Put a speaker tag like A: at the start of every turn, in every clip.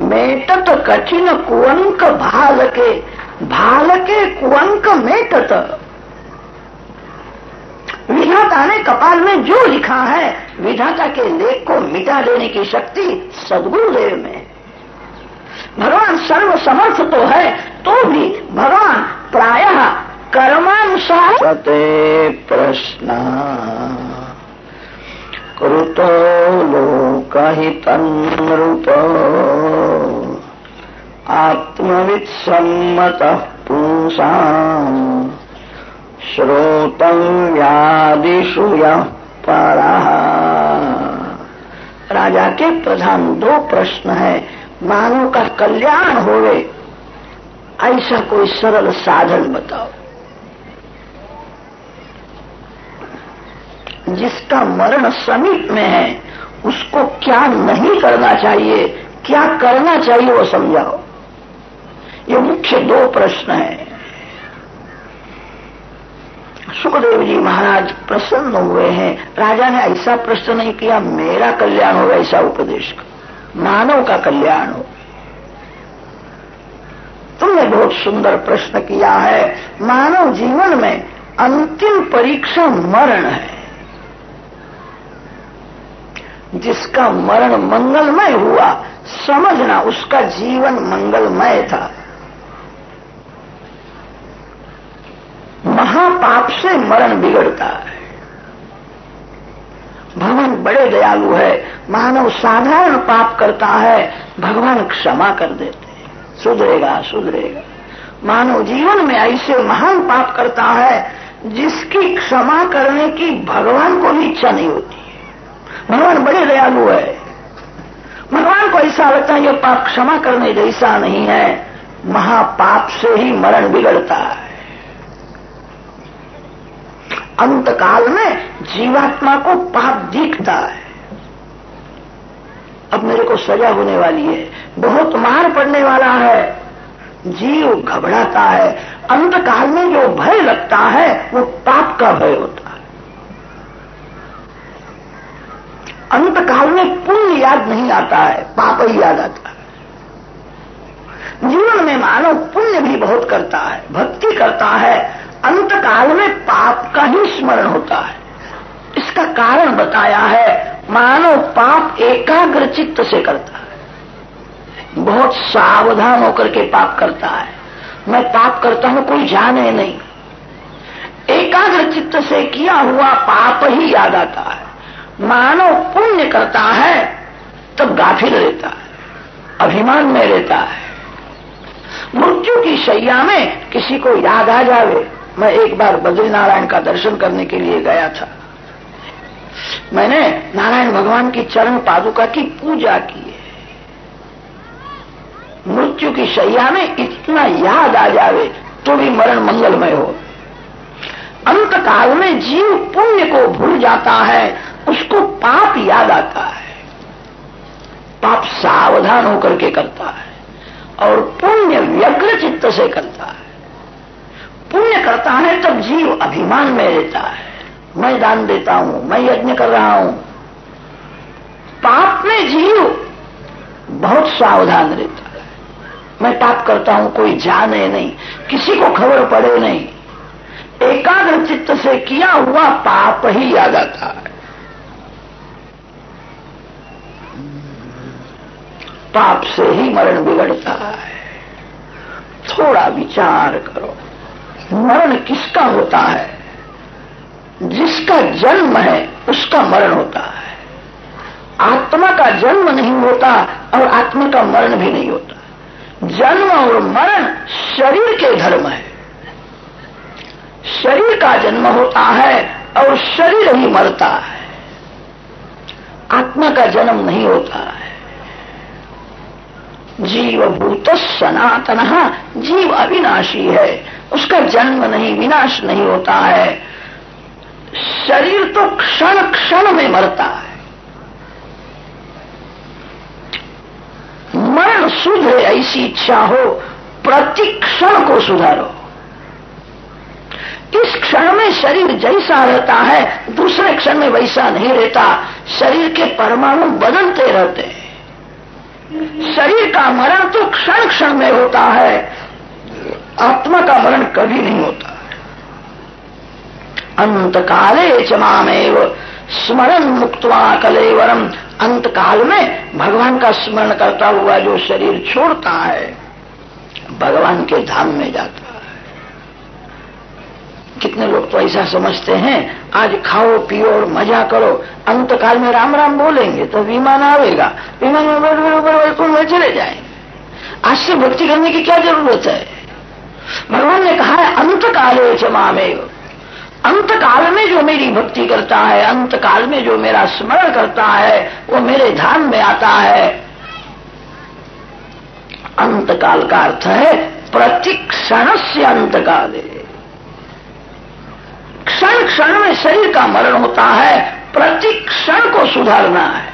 A: मेटत कठिन कुअंक भाल के भाल के कुअंक मेटत विधाता ने कपाल में जो लिखा है, विधाता के लेख को मिटा देने की शक्ति सदगुरुदेव में। भगवान सर्व समर्थ तो है तो भी भगवान प्रायः कर्मानुसार। प्रश्न। कृतो लोकहितन्नृप आत्मवित् सम्मतः पुंसाम् श्रोतव्यादिषु यः राजा के प्रधान दो प्रश्न है। मानव का कल्याण होवे, ऐसा कोई सरल साधन बताओ। जिसका मरण समीप में है, उसको क्या नहीं करना चाहिए, क्या करना चाहिए वो समझाओ। ये मुख्य दो प्रश्न है। सुखदेव जी महाराज प्रसन्न हुए हैं। राजा ने ऐसा प्रश्न नहीं किया, मेरा कल्याण हो ऐसा उपदेश। मानव का कल्याण हो। तुमने बहुत सुंदर प्रश्न किया है। मानव जीवन में अंतिम परीक्षा मरण है। जिसका मरण मंगलमय हुआ, समझना उसका जीवन मंगलमय था। महापाप से मरण बिगड़ता है। भगवान बड़े दयालु है, मानव साधारण पाप करता है, भगवान क्षमा कर देते सुधरेगा सुधरेगा। मानव जीवन में ऐसे महान पाप करता है, जिसकी क्षमा करने की भगवान को भी इच्छा नहीं होती। भगवान बड़े दयालु है। भगवान को ऐसा लगता है, ये पाप क्षमा करने जैसा नहीं है। महापाप से ही मरण बिगड़ता है। अंत काल में जीवात्मा को पाप दिखता है। अब मेरे को सजा होने वाली है। बहुत मार पड़ने वाला है। जीव घबराता है। अंत काल में जो भय लगता है, वो पाप का भय होता है। अंत काल में पुण्य याद नहीं आता है, पाप ही याद आता है। जीवन में मानव पुण्य भी बहुत करता है, भक्ति करता है अंत काल में पाप का ही स्मरण होता है। इसका कारण बताया है, मानव पाप एकाग्र चित्त से करता है। बहुत सावधान होकर के पाप करता है। मैं पाप करता हूँ, कोई जाने नहीं। एकाग्र चित्त से किया हुआ पाप ही याद आता है। मानव पुण्य करता है, तब गाफिल रहता है, अभिमान में रहता है। मृत्यु की शैया में किसी को याद आ जावे। मैं एक बार बद्रीनारायण का दर्शन करने के लिए गया था। मैंने नारायण भगवान की चरण पादुका की पूजा की है। मृत्यु की शैया में इतना याद आ जावे तो भी मरण मंगलमय हो अंत काल में जीव पुण्य को भूल जाता है, उसको पाप याद आता है। पाप सावधान होकर के करता है और पुण्य व्यग्र चित्त से करता है। पुण्य करता है तब जीव अभिमान में रहता है। मैं दान देता हूँ, मैं यज्ञ कर रहा हूँ। पाप में जीव बहुत सावधान रहता है। मैं पाप करता हूँ, कोई जाने नहीं, किसी को खबर पड़े नहीं। चित्त से किया हुआ पाप ही याद आता है। पाप से ही मरण बिगड़ता है। थोड़ा विचार करो, मरण किसका होता है? जिसका जन्म है, उसका मरण होता है। आत्मा का जन्म नहीं होता और आत्मा का मरण भी नहीं होता। जन्म और मरण शरीर के धर्म है। शरीर का जन्म होता है और शरीर ही मरता है। आत्मा का जन्म नहीं होता है। जीव भूत सनातन जीव अविनाशी है। उसका जन्म नहीं, विनाश नहीं होता है। शरीर तो क्षण क्षण में मरता है। मरण सुधरे ऐसी इच्छा हो प्रति क्षण को सुधारो। इस क्षण में शरीर जैसा रहता है, दूसरे क्षण में वैसा नहीं रहता। शरीर के परमाणु बदलते रहते हैं। शरीर का मरण तो क्षण क्षण में होता है। आत्मा का मरण कभी नहीं होता। अंत काले चमामेव स्मरण मुक्तवा कलेवरम अंत काल में भगवान का स्मरण करता हुआ जो शरीर छोड़ता है, भगवान के धाम में जाता कितने लोग तो ऐसा समझते हैं? आज खाओ, पियो और मज़ा करो। अंत काल में राम राम बोलेंगे तो विमान आवेगा। विमान में बैठ ऊपर वैकुंठ में चले जाएँगे आज से भक्ति करने की क्या ज़रूरत है? भगवान ने कहा है अंत काले क्षमा में अंत काल में जो मेरी भक्ति करता है अंत काल में जो मेरा स्मरण करता है, वो मेरे ध्यान में आता है। अंत काल का अर्थ है प्रतिक्षण से अंत काले क्षण क्षण में शरीर का मरण होता है, प्रति क्षण को सुधारना है।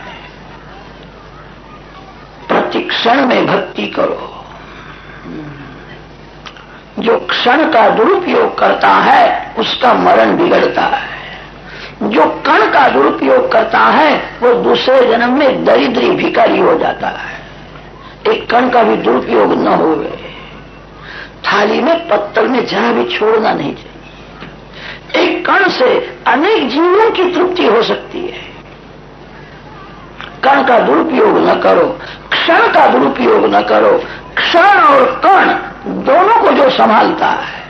A: प्रति क्षण में भक्ति करो। जो क्षण का दुरुपयोग करता है, उसका मरण बिगड़ता है। जो कण का दुरुपयोग करता है, वो दूसरे जन्म में दरिद्री भिकारी हो जाता है। एक कण का भी दुरुपयोग न हो थाली में पत्तल में जहाँ भी छोड़ना नहीं चाहिए। एक कण से अनेक जीवों की तृप्ति हो सकती है। कण का दुरुपयोग न करो, क्षण का दुरुपयोग न करो, क्षण और कण दोनों को जो संभालता है,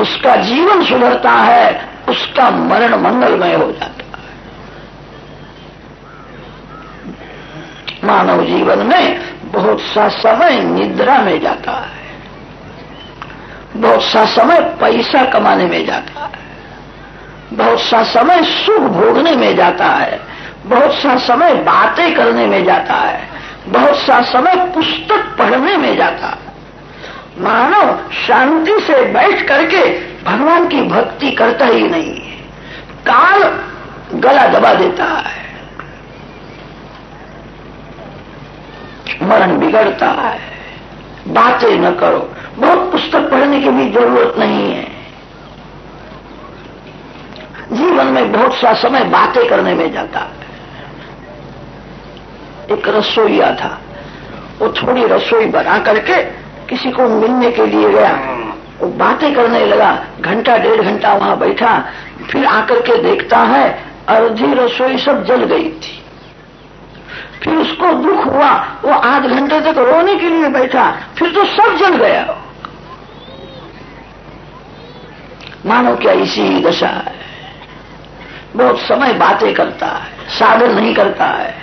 A: उसका जीवन सुधरता है, उसका मरण मंगलमय हो जाता है। मानव जीवन में बहुत सा समय निद्रा में जाता है। बहुत सा समय पैसा कमाने में जाता है। बहुत सा समय सुख भोगने में जाता है। बहुत सा समय बातें करने में जाता है। बहुत सा समय पुस्तक पढ़ने में जाता है। मानव शांति से बैठ करके भगवान की भक्ति करता ही नहीं है। काल गला दबा देता है। मरण बिगड़ता है। बातें न करो। बहुत पुस्तक पढ़ने की भी ज़रूरत नहीं है। जीवन में बहुत सा समय बातें करने में जाता एक रसोईया था। वो थोड़ी रसोई बना करके किसी को मिलने के लिए गया। वो बातें करने लगा। घंटा, डेढ़ घंटा वहाँ बैठा। फिर आकर के देखता है, अर्धी रसोई सब जल गई थी। फिर उसको दुख हुआ। वो आध घंटे तक रोने के लिए बैठा। फिर तो सब जल गया। मानो क्या इसी ही दशा है। बहुत समय बातें करता है, साधन नहीं करता है।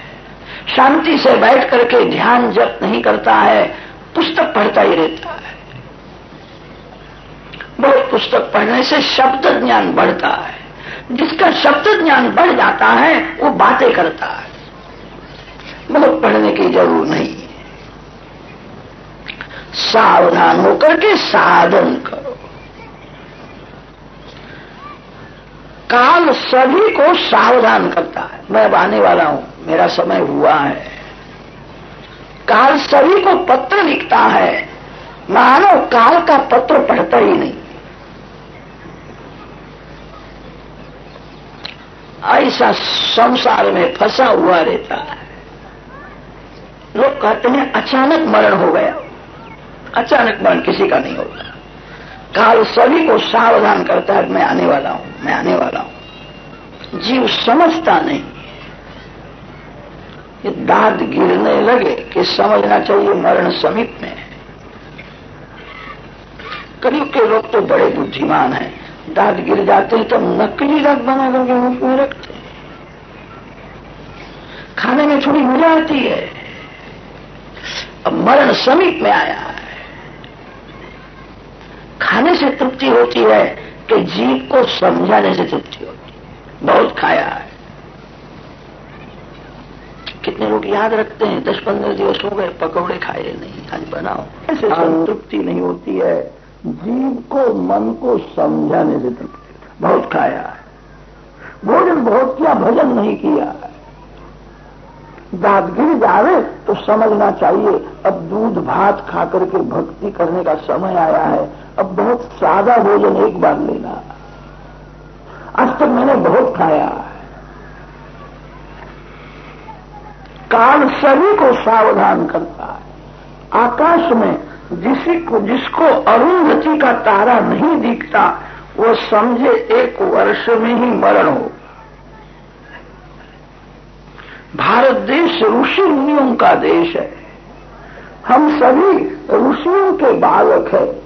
A: शांति से बैठ करके ध्यान जप नहीं करता है, पुस्तक पढ़ता ही रहता है। बहुत पुस्तक पढ़ने से शब्द ज्ञान बढ़ता है। जिसका शब्द ज्ञान बढ़ जाता है, वो बातें करता है। बहुत पढ़ने की ज़रूर नहीं। सावधान होकर के साधन करो। काल सभी को सावधान करता है। मैं अब आने वाला हूँ। मेरा समय हुआ है। काल सभी को पत्र लिखता है। मानव काल का पत्र पढ़ता ही नहीं। ऐसा संसार में फंसा हुआ रहता है। लोग कहते हैं, अचानक मरण हो गया। अचानक मरण किसी का नहीं होता काल सभी को सावधान करता है मैं आने वाला हूँ, मैं आने वाला हूँ। जीव समझता नहीं ये दांत गिरने लगे कि समझना चाहिए मरण समीप में करीब के लोग तो बड़े बुद्धिमान हैं। दांत गिर जाते हैं तो नकली दांत बना करके मुख में रखते हैं। खाने में थोड़ी मज़ा आती है। अब मरण समीप में आया है। खाने से तृप्ति होती है कि जीव को समझाने से तृप्ति होती है। बहुत खाया है। कितने लोग याद रखते हैं दस पंद्रह दिवस हो गए पकौड़े खाए नहीं आज बनाओ। ऐसे संतृप्ति नहीं होती है। जीव को मन को समझाने से तृप्ति बहुत खाया है। भोजन बहुत किया भजन नहीं किया। है दांत गिर जावे तो समझना चाहिए। अब दूध भात खा करके भक्ति करने का समय आया है। अब बहुत सादा भोजन एक बार लेना। आज तक मैंने बहुत खाया काल सभी को सावधान करता है। आकाश में जिसी को जिसको अरुंधति का तारा नहीं दिखता, वो समझे एक वर्ष में ही मरण हो भारत देश ऋषि मुनियों का देश है। हम सभी ऋषियों के बालक है।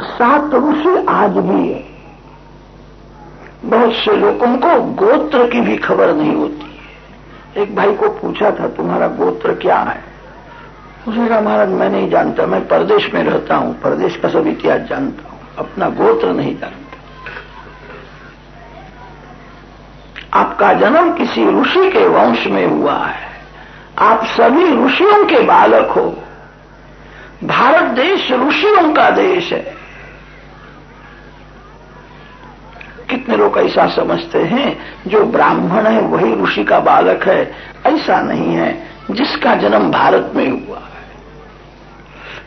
A: सात ऋषि आज भी है। बहुत से लोगों को गोत्र की भी खबर नहीं होती है। एक भाई को पूछा था, तुम्हारा गोत्र क्या है? उसने कहा, महाराज, मैं नहीं जानता, मैं परदेश में रहता हूँ, परदेश का सब इतिहास जानता हूँ, अपना गोत्र नहीं जानता। आपका जन्म किसी ऋषि के वंश में हुआ है। आप सभी ऋषियों के बालक हो। भारत देश ऋषियों का देश है कितने लोग ऐसा समझते हैं, जो ब्राह्मण है, वही ऋषि का बालक है। ऐसा नहीं है, जिसका जन्म भारत में हुआ है।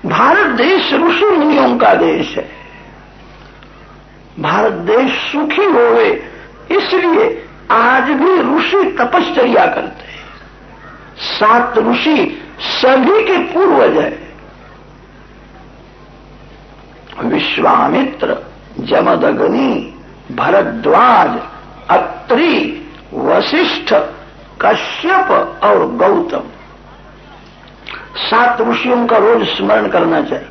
A: भारत देश ऋषि मुनियों का देश है। भारत देश सुखी होवे, इसलिए आज भी ऋषि तपश्चर्या करते हैं। सात ऋषि सभी के पूर्वज है। विश्वामित्र, जमदग्नि भरद्वाज, अत्रि, वशिष्ठ, कश्यप और गौतम। सात ऋषियों का रोज स्मरण करना चाहिए।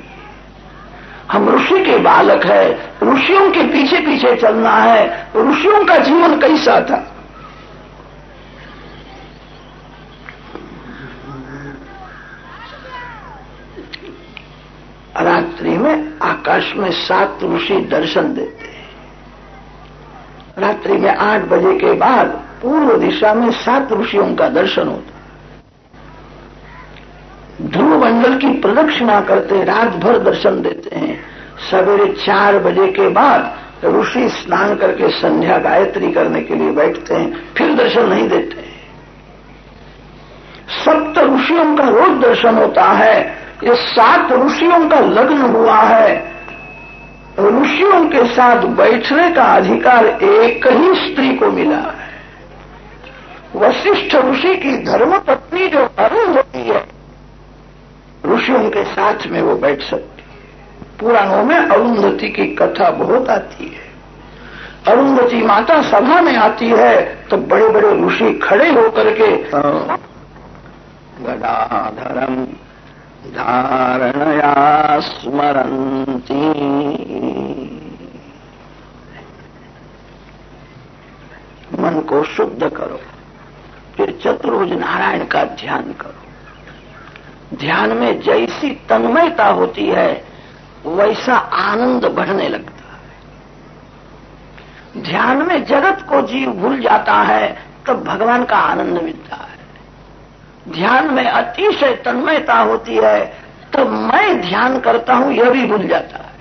A: हम ऋषि के बालक है, ऋषियों के पीछे पीछे चलना है, ऋषियों का जीवन कैसा था? रात्रि में आकाश में सात ऋषि दर्शन देते रात्रि में आठ बजे के बाद पूर्व दिशा में सात ऋषियों का दर्शन होता। ध्रुव मंडल की प्रदक्षिणा करते रात भर दर्शन देते हैं। सवेरे चार बजे के बाद ऋषि स्नान करके संध्या गायत्री करने के लिए बैठते हैं, फिर दर्शन नहीं देते हैं। सप्त ऋषियों का रोज दर्शन होता है। ये सात ऋषियों का लग्न हुआ है। ऋषियों के साथ बैठने का अधिकार एक ही स्त्री को मिला है। वशिष्ठ ऋषि की धर्म पत्नी जो अरुण होती है ऋषियों के साथ में वो बैठ सकती है। पुराणों में अरुंधति की कथा बहुत आती है। अरुंधति माता सभा में आती है तो बड़े बड़े ऋषि खड़े होकर के गदाधरम धारणया स्मरती मन को शुद्ध करो, फिर चतुर्भुज नारायण का ध्यान करो। ध्यान में जैसी तन्मयता होती है, वैसा आनंद बढ़ने लगता है। ध्यान में जगत को जीव भूल जाता है, तब भगवान का आनंद मिलता है। ध्यान में अतिशय तन्मयता होती है तो मैं ध्यान करता हूँ, यह भी भूल जाता है।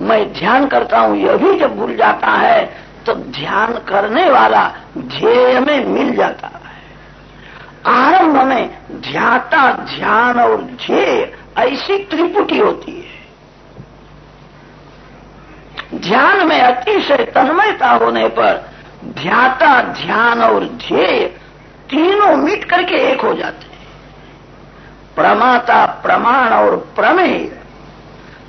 A: मैं ध्यान करता हूँ, यह भी जब भूल जाता है तो ध्यान करने वाला ध्येय में मिल जाता है। आरंभ में ध्याता ध्यान और ध्येय, ऐसी त्रिपुटी होती है। ध्यान में अतिशय तन्मयता होने पर ध्याता ध्यान और ध्येय तीनों मिट करके एक हो जाते हैं। प्रमाता प्रमाण और प्रमेय,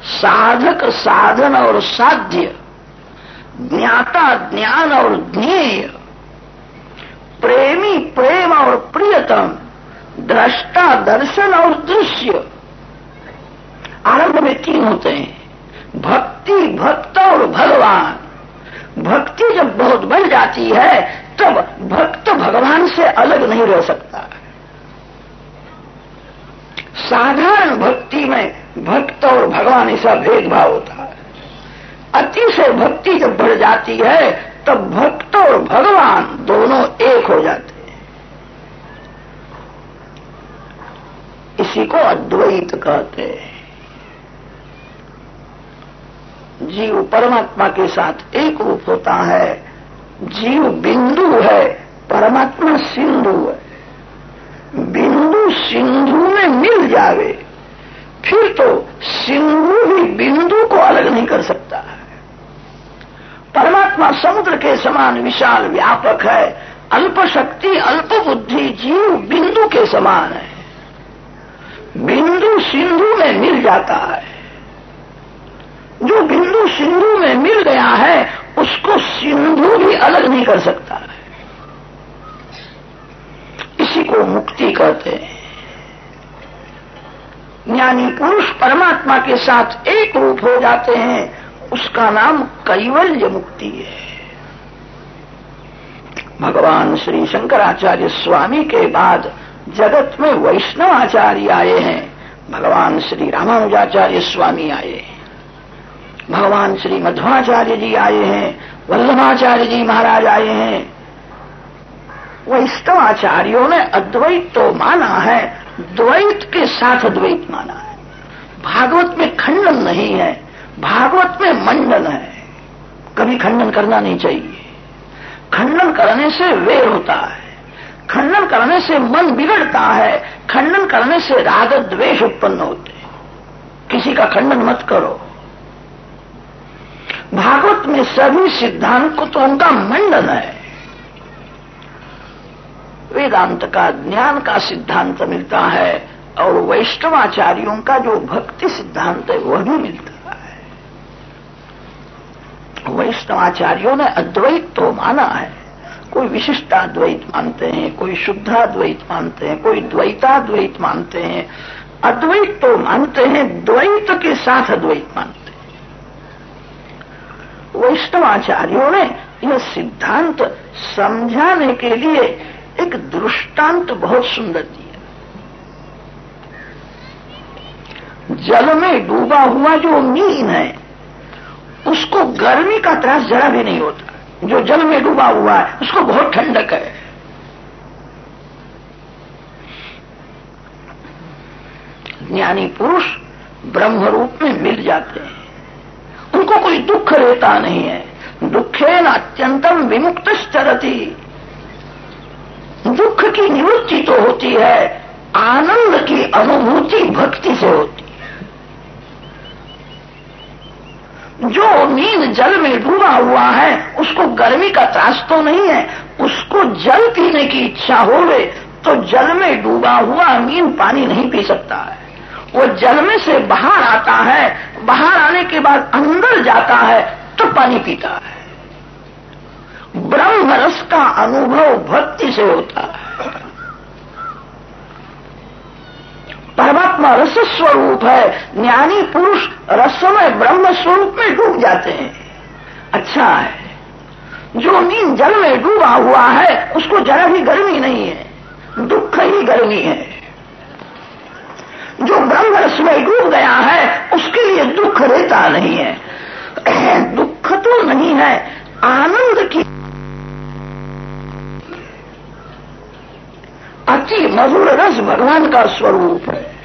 A: साधक साधन और साध्य, ज्ञाता ज्ञान और ज्ञेय, प्रेमी प्रेम और प्रियतम, दृष्टा दर्शन और दृश्य। आरंभ में तीन होते हैं। भक्ति, भक्त और भगवान। भक्ति जब बहुत बढ़ जाती है तब भक्त भगवान से अलग नहीं रह सकता। साधारण भक्ति में भक्त और भगवान ऐसा भेदभाव होता है। अतिशय भक्ति जब बढ़ जाती है, तब भक्त और भगवान दोनों एक हो जाते हैं। इसी को अद्वैत कहते हैं। जीव परमात्मा के साथ एक रूप होता है जीव बिंदु है, परमात्मा सिंधु है। बिंदु सिंधु में मिल जावे, फिर तो सिंधु भी बिंदु को अलग नहीं कर सकता है। परमात्मा समुद्र के समान विशाल व्यापक है अल्प शक्ति अल्प बुद्धि जीव बिंदु के समान है। बिंदु सिंधु में मिल जाता है। जो बिंदु सिंधु में मिल गया है उसको सिंधु भी अलग नहीं कर सकता। इसी को मुक्ति कहते हैं। ज्ञानी पुरुष परमात्मा के साथ एक रूप हो जाते हैं, उसका नाम कैवल्य मुक्ति है। भगवान श्री शंकराचार्य स्वामी के बाद जगत में वैष्णव आचार्य आए हैं, भगवान श्री रामानुजाचार्य स्वामी आए हैं। भगवान श्री मध्वाचार्य जी आए हैं, वल्लभाचार्य जी महाराज आए हैं। वैष्णव आचार्यों ने अद्वैत तो माना है, द्वैत के साथ अद्वैत माना है। भागवत में खंडन नहीं है, भागवत में मंडन है। कभी खंडन करना नहीं चाहिए। खंडन करने से वेर होता है, खंडन करने से मन बिगड़ता है, खंडन करने से राग द्वेष उत्पन्न होते किसी का खंडन मत करो। भागवत में सभी सिद्धांत को तो उनका मंडन है। वेदांत का ज्ञान का सिद्धांत मिलता है और वैष्णवाचार्यों का जो भक्ति सिद्धांत है, वह भी मिलता है। वैष्णवाचार्यों ने अद्वैत तो माना है। कोई विशिष्टाद्वैत मानते हैं, कोई शुद्धाद्वैत मानते हैं, कोई द्वैताद्वैत मानते हैं। अद्वैत तो मानते हैं, द्वैत के साथ अद्वैत मानते हैं। वैष्णवाचार्यों ने यह सिद्धांत समझाने के लिए एक दृष्टांत बहुत सुंदर दिया। जल में डूबा हुआ जो मीन है, उसको गर्मी का त्रास जरा भी नहीं होता। जो जल में डूबा हुआ है, उसको बहुत ठंडक है। ज्ञानी पुरुष ब्रह्म रूप में मिल जाते हैं। उनको कोई दुख रहता नहीं है। दुखे न अत्यंतम विमुक्त चरती दुख की निवृत्ति तो होती है, आनंद की अनुभूति भक्ति से होती है। जो नींद जल में डूबा हुआ है, उसको गर्मी का त्रास तो नहीं है, उसको जल पीने की इच्छा होवे तो जल में डूबा हुआ नींद पानी नहीं पी सकता है। वो जल में से बाहर आता है, बाहर आने के बाद अंदर जाता है तो पानी पीता है। ब्रह्म रस का अनुभव भक्ति से होता है। परमात्मा रस स्वरूप है, ज्ञानी पुरुष रसमय ब्रह्म स्वरूप में डूब जाते हैं। अच्छा है, जो नींद जल में डूबा हुआ है, उसको जरा भी गर्मी नहीं है, दुख ही गर्मी है। जो ब्रह्म रस में डूब गया है, उसके लिए दुख रहता नहीं है। दुख तो नहीं है, आनंद की। अति मधुर रस भगवान का स्वरूप है।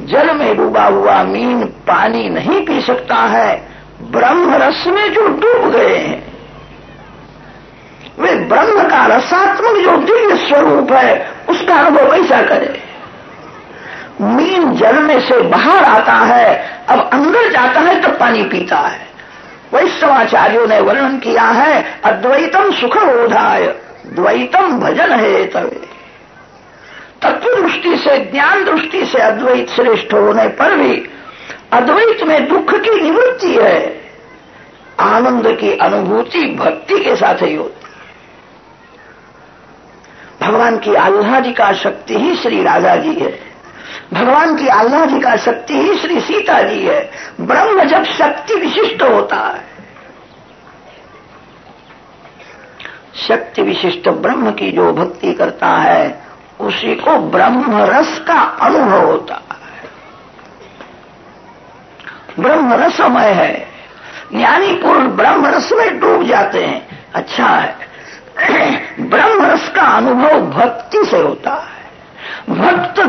A: जल में डूबा हुआ मीन पानी नहीं पी सकता है, ब्रह्म रस में जो डूब गए हैं। वे ब्रह्म का रसात्मक जो दिव्य स्वरूप है उसका अनुभव कैसा करे? मीन जल में से बाहर आता है, अब अंदर जाता है तो पानी पीता है। वैष्णवाचार्यों ने वर्णन किया है, अद्वैतम सुख बोधाय द्वैतम भजन है तवे। तत्व दृष्टि से ज्ञान दृष्टि से अद्वैत श्रेष्ठ होने पर भी अद्वैत में दुख की निवृत्ति है। आनंद की अनुभूति, भक्ति के साथ ही होती भगवान की आल्हा जी का शक्ति ही श्री राजा जी है। भगवान की आल्हा जी का शक्ति ही श्री सीता जी है। ब्रह्म जब शक्ति विशिष्ट होता है। शक्ति विशिष्ट ब्रह्म की जो भक्ति करता है, उसी को ब्रह्म रस का अनुभव होता है। ब्रह्म रसमय है। ज्ञानी पुरुष ब्रह्म रस में डूब जाते हैं। अच्छा है। ब्रह्म रस का अनुभव भक्ति से होता है। भक्त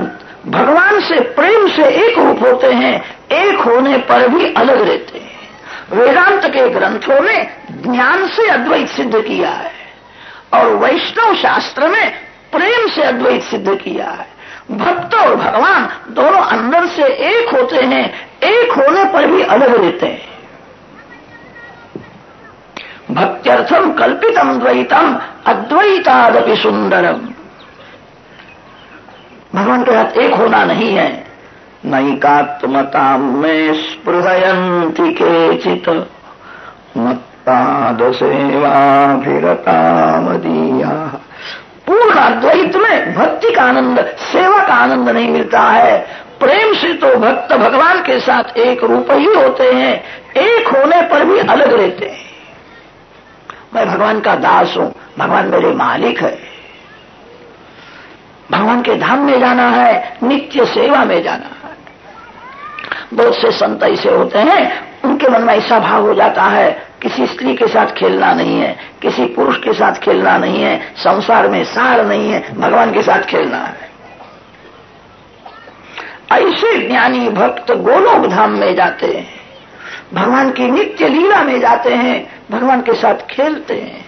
A: भगवान से प्रेम से एक रूप होते हैं, एक होने पर भी अलग रहते हैं। वेदांत के ग्रंथों में ज्ञान से अद्वैत सिद्ध किया है और वैष्णव शास्त्र में प्रेम से अद्वैत सिद्ध किया है। भक्त और भगवान दोनों अंदर से एक होते हैं, एक होने पर भी अलग रहते हैं। भक्त्यर्थम कल्पितम द्वैतम अद्वैतादपि सुंदरम भगवान के साथ एक होना नहीं है। नैकात्मता में स्पृहयंती के चित मत्पाद सेवा पूर्ण अद्वैत में भक्ति का आनंद, सेवा का आनंद नहीं मिलता है। प्रेम से तो भक्त भगवान के साथ एक रूप ही होते हैं। एक होने पर भी अलग रहते हैं। मैं भगवान का दास हूँ। भगवान मेरे मालिक है। भगवान के धाम में जाना है, नित्य सेवा में जाना है। बहुत से संत ऐसे होते हैं, उनके मन में ऐसा भाव हो जाता है, किसी स्त्री के साथ खेलना नहीं है, किसी पुरुष के साथ खेलना नहीं है, संसार में सार नहीं है, भगवान के साथ खेलना है। ऐसे ज्ञानी भक्त गोलोक धाम में जाते हैं। भगवान की नित्य लीला में जाते हैं, भगवान के साथ खेलते हैं।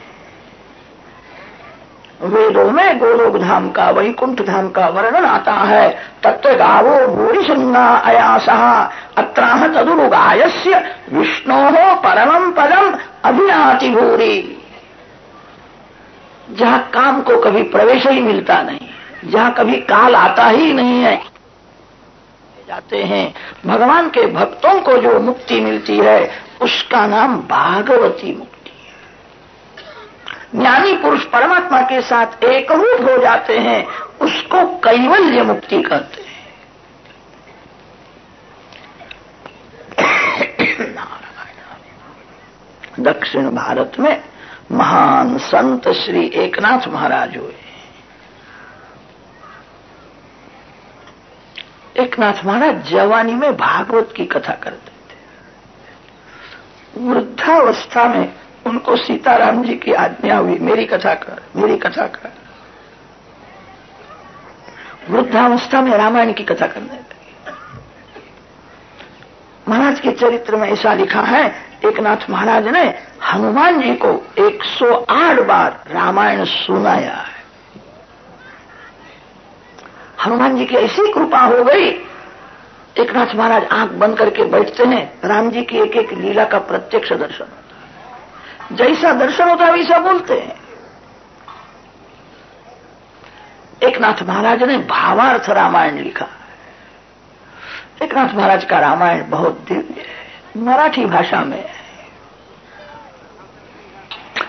A: वेदों में गोलोक धाम का, वैकुंठ धाम का वर्णन आता है। तत्व गावो भूरी संगा अयासा, अत्राह तदुरुगायस्य, विष्णो परमम पदम अभिनाति भूरी। जहाँ काम को कभी प्रवेश ही मिलता नहीं, जहाँ कभी काल आता ही नहीं है जाते हैं। भगवान के भक्तों को जो मुक्ति मिलती है, उसका नाम भागवती मुक्ति है। ज्ञानी पुरुष परमात्मा के साथ एकरूप हो जाते हैं, उसको कैवल्य मुक्ति कहते हैं। दक्षिण भारत में महान संत श्री एकनाथ महाराज हुए। एक नाथ महाराज जवानी में भागवत की कथा करते थे। वृद्धावस्था में उनको सीताराम जी की आज्ञा हुई, मेरी कथा कर, मेरी कथा कर। वृद्धावस्था में रामायण की कथा करने लगे। महाराज के चरित्र में ऐसा लिखा है एक नाथ महाराज ने हनुमान जी को 108 बार रामायण सुनाया। हनुमान जी की ऐसी कृपा हो गई। एक नाथ महाराज आँख बंद करके बैठते हैं। राम जी की एक एक लीला का प्रत्यक्ष दर्शन होता जैसा दर्शन होता है, वैसा बोलते हैं। एक नाथ महाराज ने भावार्थ रामायण लिखा। एक नाथ महाराज का रामायण बहुत दिव्य है। मराठी भाषा में।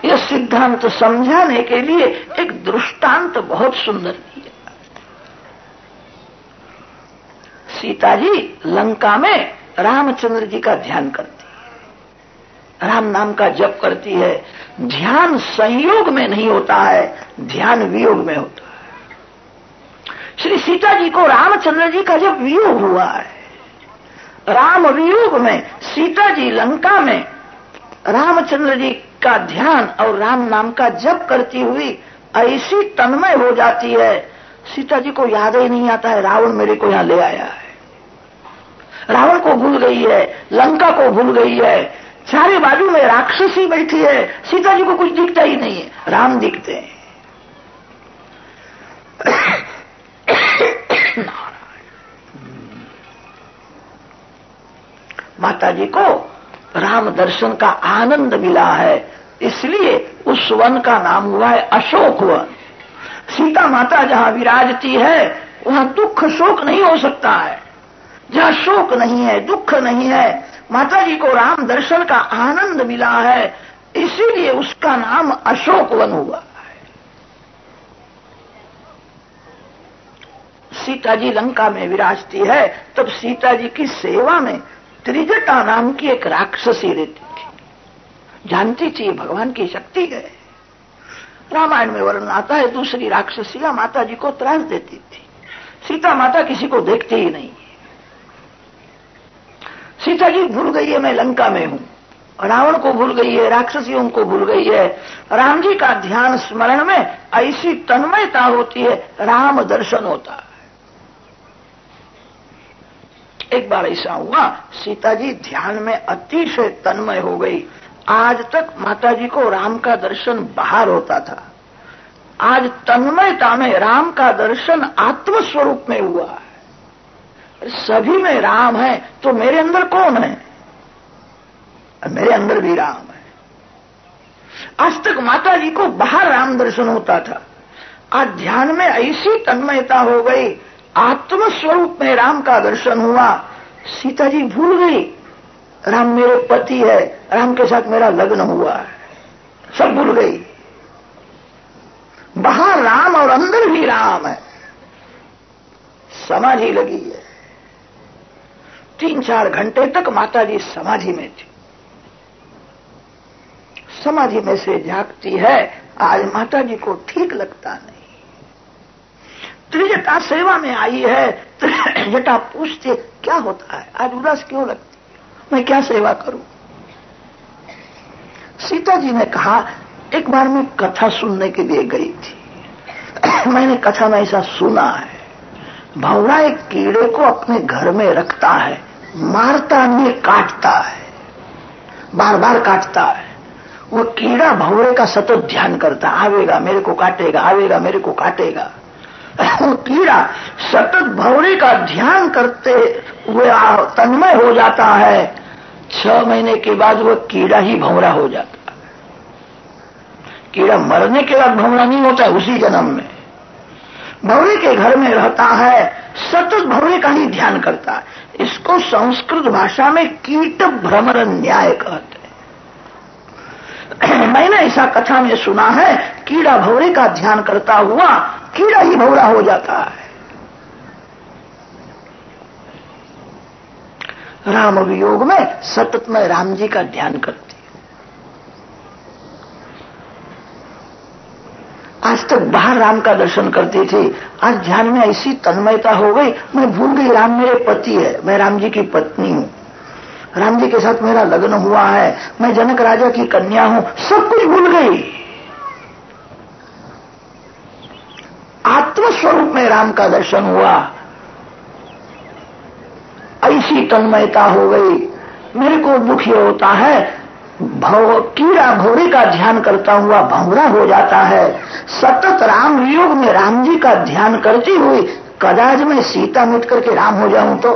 A: यह सिद्धांत समझाने के लिए एक दृष्टांत बहुत सुंदर दिया सीता जी लंका में रामचंद्र जी का ध्यान करती है। राम नाम का जप करती है। ध्यान संयोग में नहीं होता है, ध्यान वियोग में होता है। श्री सीता जी को रामचंद्र जी का जब वियोग हुआ है, राम वियोग में सीता जी लंका में रामचंद्र जी का ध्यान और राम नाम का जप करती हुई ऐसी तन्मय हो जाती है। सीता जी को याद ही नहीं आता है, रावण मेरे को यहाँ ले आया है। रावण को भूल गई है, लंका को भूल गई है, चारे बाजू में राक्षसी बैठी है सीता जी को कुछ दिखता ही नहीं है। राम दिखते हैं। माता जी को राम दर्शन का आनंद मिला है, इसलिए उस वन का नाम हुआ है अशोक वन। सीता माता जहाँ विराजती है, वहाँ दुख शोक नहीं हो सकता है। जहाँ शोक नहीं है, दुख नहीं है माता जी को राम दर्शन का आनंद मिला है, इसीलिए उसका नाम अशोक वन हुआ सीता जी लंका में विराजती है, तब सीता जी की सेवा में त्रिजटा नाम की एक राक्षसी रहती थी। जानती थी, भगवान की शक्ति है। रामायण में वर्णन आता है, दूसरी राक्षसियाँ माता जी को त्रास देती थी। सीता माता किसी को देखती ही नहीं। सीता जी भूल गई है, मैं लंका में हूँ। रावण को भूल गई है, राक्षसियों को भूल गई है। राम जी का ध्यान स्मरण में ऐसी तन्मयता होती है, राम दर्शन होता है। एक बार ऐसा हुआ, सीता जी ध्यान में अतिशय तन्मय हो गई। आज तक माता जी को राम का दर्शन बाहर होता था। आज तन्मयता में राम का दर्शन आत्मस्वरूप में हुआ सभी में राम है तो मेरे अंदर कौन है? मेरे अंदर भी राम है। आज तक माता जी को बाहर राम दर्शन होता था। आज ध्यान में ऐसी तन्मयता हो गई आत्म स्वरूप में राम का दर्शन हुआ। सीता जी भूल गई, राम मेरे पति है, राम के साथ मेरा लग्न हुआ है। सब भूल गई। बाहर राम और अंदर भी राम है। समाधि लगी है। तीन चार घंटे तक माता जी समाधि में थी। समाधि में से जागती है, आज माता जी को ठीक लगता नहीं। त्रिजटा सेवा में आई है त्रिजटा पूछते क्या होता है? आज उदास क्यों लगती मैं क्या सेवा करूँ? सीता जी ने कहा, एक बार मैं कथा सुनने के लिए गई थी। मैंने कथा में ऐसा सुना है। भवरा एक कीड़े को अपने घर में रखता है। मारता नहीं, काटता है। बार बार काटता है। वो कीड़ा भवरे का सतत ध्यान करता आवेगा, मेरे को काटेगा, आवेगा, मेरे को काटेगा। वो कीड़ा सतत भवरे का ध्यान करते हुए तन्मय हो जाता है। छह महीने के बाद वो कीड़ा ही भवरा हो जाता है। कीड़ा मरने के बाद भवरा नहीं होता है, उसी जन्म में। भवरे के घर में रहता है, सतत भवरे का ही ध्यान करता है। इसको संस्कृत भाषा में कीट भ्रमर न्याय कहते हैं। मैंने ऐसा कथा में सुना है, कीड़ा भवरे का ध्यान करता हुआ कीड़ा ही भवरा हो जाता है। राम वियोग में सतत में राम जी का ध्यान करती आज तक बाहर राम का दर्शन करती थी, आज ध्यान में ऐसी तन्मयता हो गई, मैं भूल गई, राम मेरे पति है, मैं राम जी की पत्नी हूँ। राम जी के साथ मेरा लग्न हुआ है, मैं जनक राजा की कन्या हूँ, सब कुछ भूल गई। आत्मस्वरूप में राम का दर्शन हुआ। ऐसी तन्मयता हो गई, मेरे को दुख होता है भव कीड़ा भोरे का ध्यान करता हुआ भंवरा हो जाता है। सतत राम वियोग में राम जी का ध्यान करती हुई कदाच में सीता मिट करके राम हो जाऊँ तो।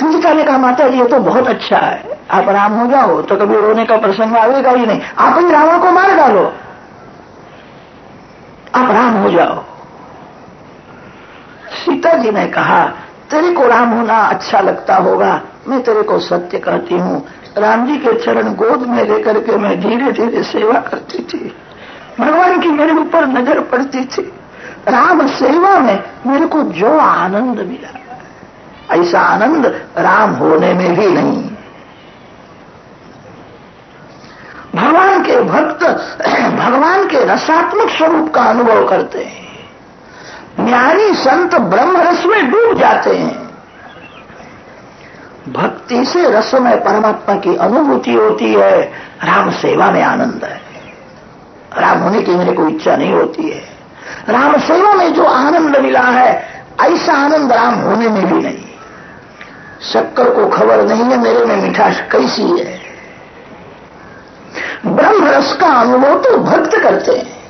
A: सीता ने कहा माता जी ये तो बहुत अच्छा है। आप राम हो जाओ तो कभी रोने का प्रसंग आएगा ही नहीं। आप ही रावण को मार डालो। आप राम हो जाओ। सीता जी ने कहा तेरे को राम होना अच्छा लगता होगा। मैं तेरे को सत्य कहती हूँ। राम जी के चरण गोद में लेकर के मैं धीरे धीरे सेवा करती थी। भगवान की मेरे ऊपर नज़र पड़ती थी। राम सेवा में मेरे को जो आनंद मिला। ऐसा आनंद राम होने में भी नहीं। भगवान के भक्त, भगवान के रसात्मक स्वरूप का अनुभव करते हैं। ज्ञानी संत ब्रह्म रस में डूब जाते हैं। भक्ति से रस में परमात्मा की अनुभूति होती है। राम सेवा में आनंद है। राम होने की मेरे को इच्छा नहीं होती है। राम सेवा में जो आनंद मिला है, ऐसा आनंद राम होने में भी नहीं। शक्कर को खबर नहीं है, मेरे में मिठास कैसी है। ब्रह्म रस का अनुभव तो भक्त करते हैं।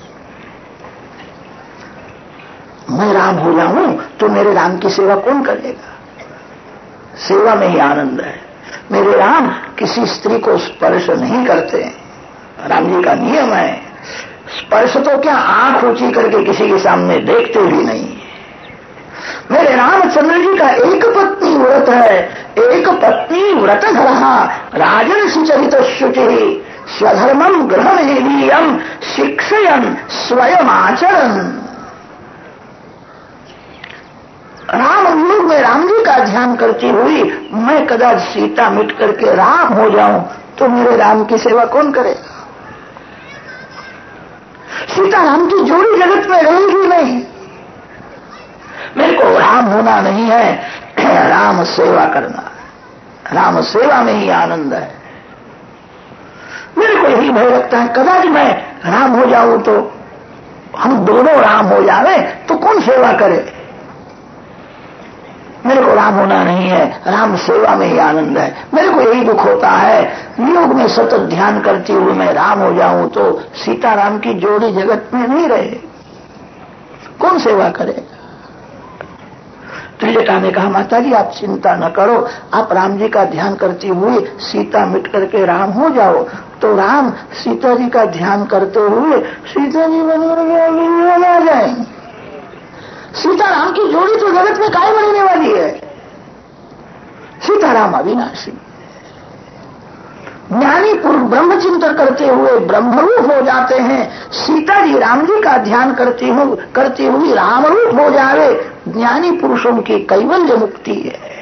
A: मैं राम हो जाऊँ तो मेरे राम की सेवा कौन करेगा सेवा में ही आनंद है। मेरे राम किसी स्त्री को स्पर्श नहीं करते। राम जी का नियम है, स्पर्श तो क्या आँख ऊँची करके किसी के सामने देखते भी नहीं। मेरे रामचंद्र जी का एक पत्नी व्रत है, एक पत्नी व्रत रहा राजन सुचरित शुचि स्वधर्मम ग्रहण शिक्षयन स्वयं आचरण राम योग में राम जी का ध्यान करती हुई मैं कदाच सीता मिट करके राम हो जाऊँ तो मेरे राम की सेवा कौन करे? सीता राम की जोड़ी जगत में रहेगी नहीं। मेरे को राम होना नहीं है, राम सेवा करना। राम सेवा में ही आनंद है। मेरे को यही भय लगता है, कदाच मैं राम हो जाऊँ तो हम दोनों राम हो जावे तो कौन सेवा करे? मेरे को राम होना नहीं है, राम सेवा में ही आनंद है। मेरे को यही दुख होता है। योग में सतत ध्यान करती हुए मैं राम हो जाऊँ तो सीता राम की जोड़ी जगत में नहीं रहे। कौन सेवा करे? त्रिजटा ने कहा माता जी आप चिंता न करो। आप राम जी का ध्यान करती हुई सीता मिट करके राम हो जाओ। तो राम सीता जी का ध्यान करते हुए सीता जी बन आ जाए। सीता राम की जोड़ी तो जगत में काय बनने वाली है। सीताराम अविनाशी। ज्ञानी पुरुष ब्रह्म चिंतन करते हुए ब्रह्मरूप हो जाते हैं। सीता जी राम जी का ध्यान करती हूँ, करती हुई रामरूप हो जावे, ज्ञानी पुरुषों की कैवल्य मुक्ति है।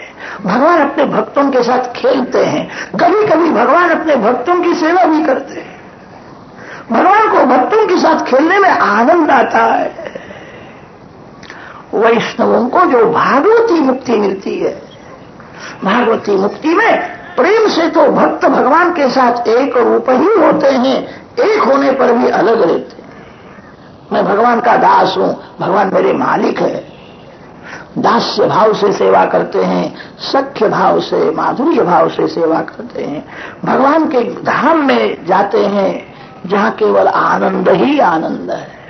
A: भगवान अपने भक्तों के साथ खेलते हैं। कभी कभी भगवान अपने भक्तों की सेवा भी करते हैं। भगवान को भक्तों के साथ खेलने में आनंद आता है। वैष्णवों को जो भागवती मुक्ति मिलती है। भागवती मुक्ति में प्रेम से तो भक्त भगवान के साथ एक रूप ही होते हैं, एक होने पर भी अलग रहते हैं। मैं भगवान का दास हूँ, भगवान मेरे मालिक है। दास्य भाव से सेवा करते हैं, सख्य भाव से, माधुर्य भाव से सेवा करते हैं। भगवान के धाम में जाते हैं, जहाँ केवल आनंद ही आनंद है।